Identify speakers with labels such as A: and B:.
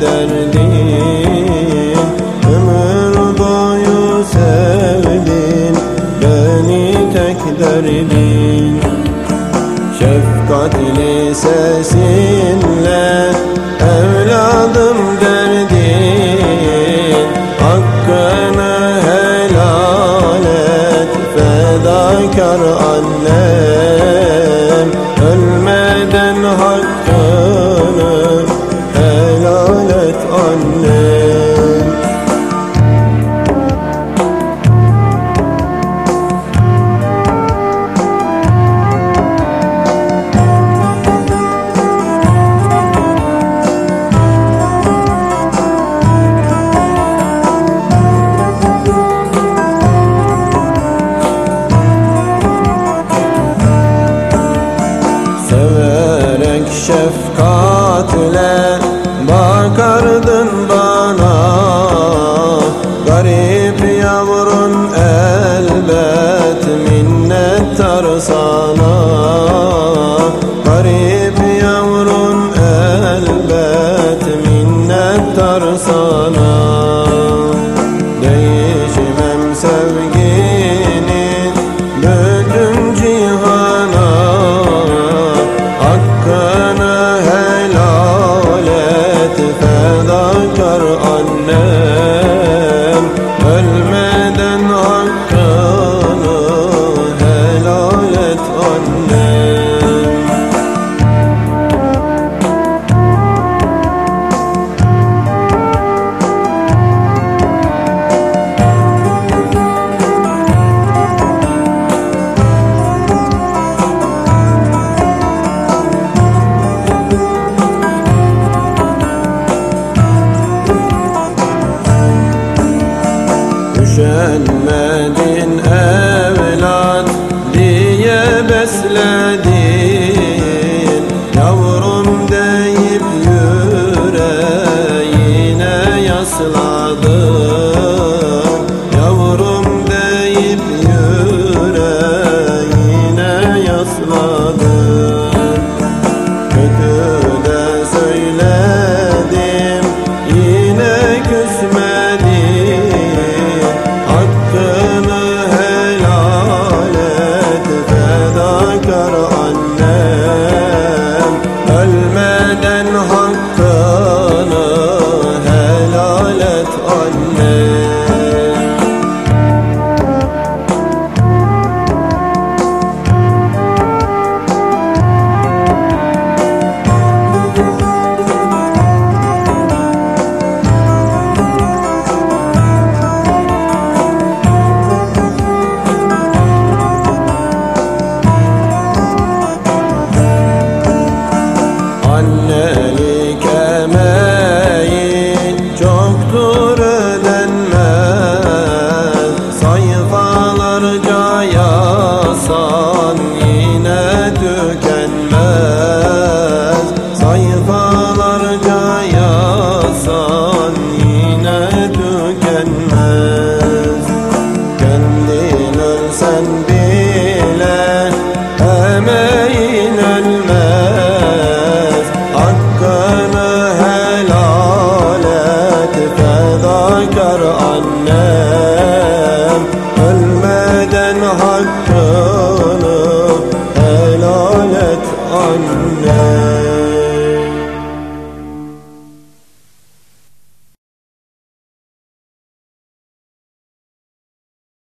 A: derdin Ömür boyu sevdin Beni tek derdin Şefkatli sesinle Evladım derdin Hakkını helal et Fedakar annem. Ölmeden hakkı love. anne Annelik عنا.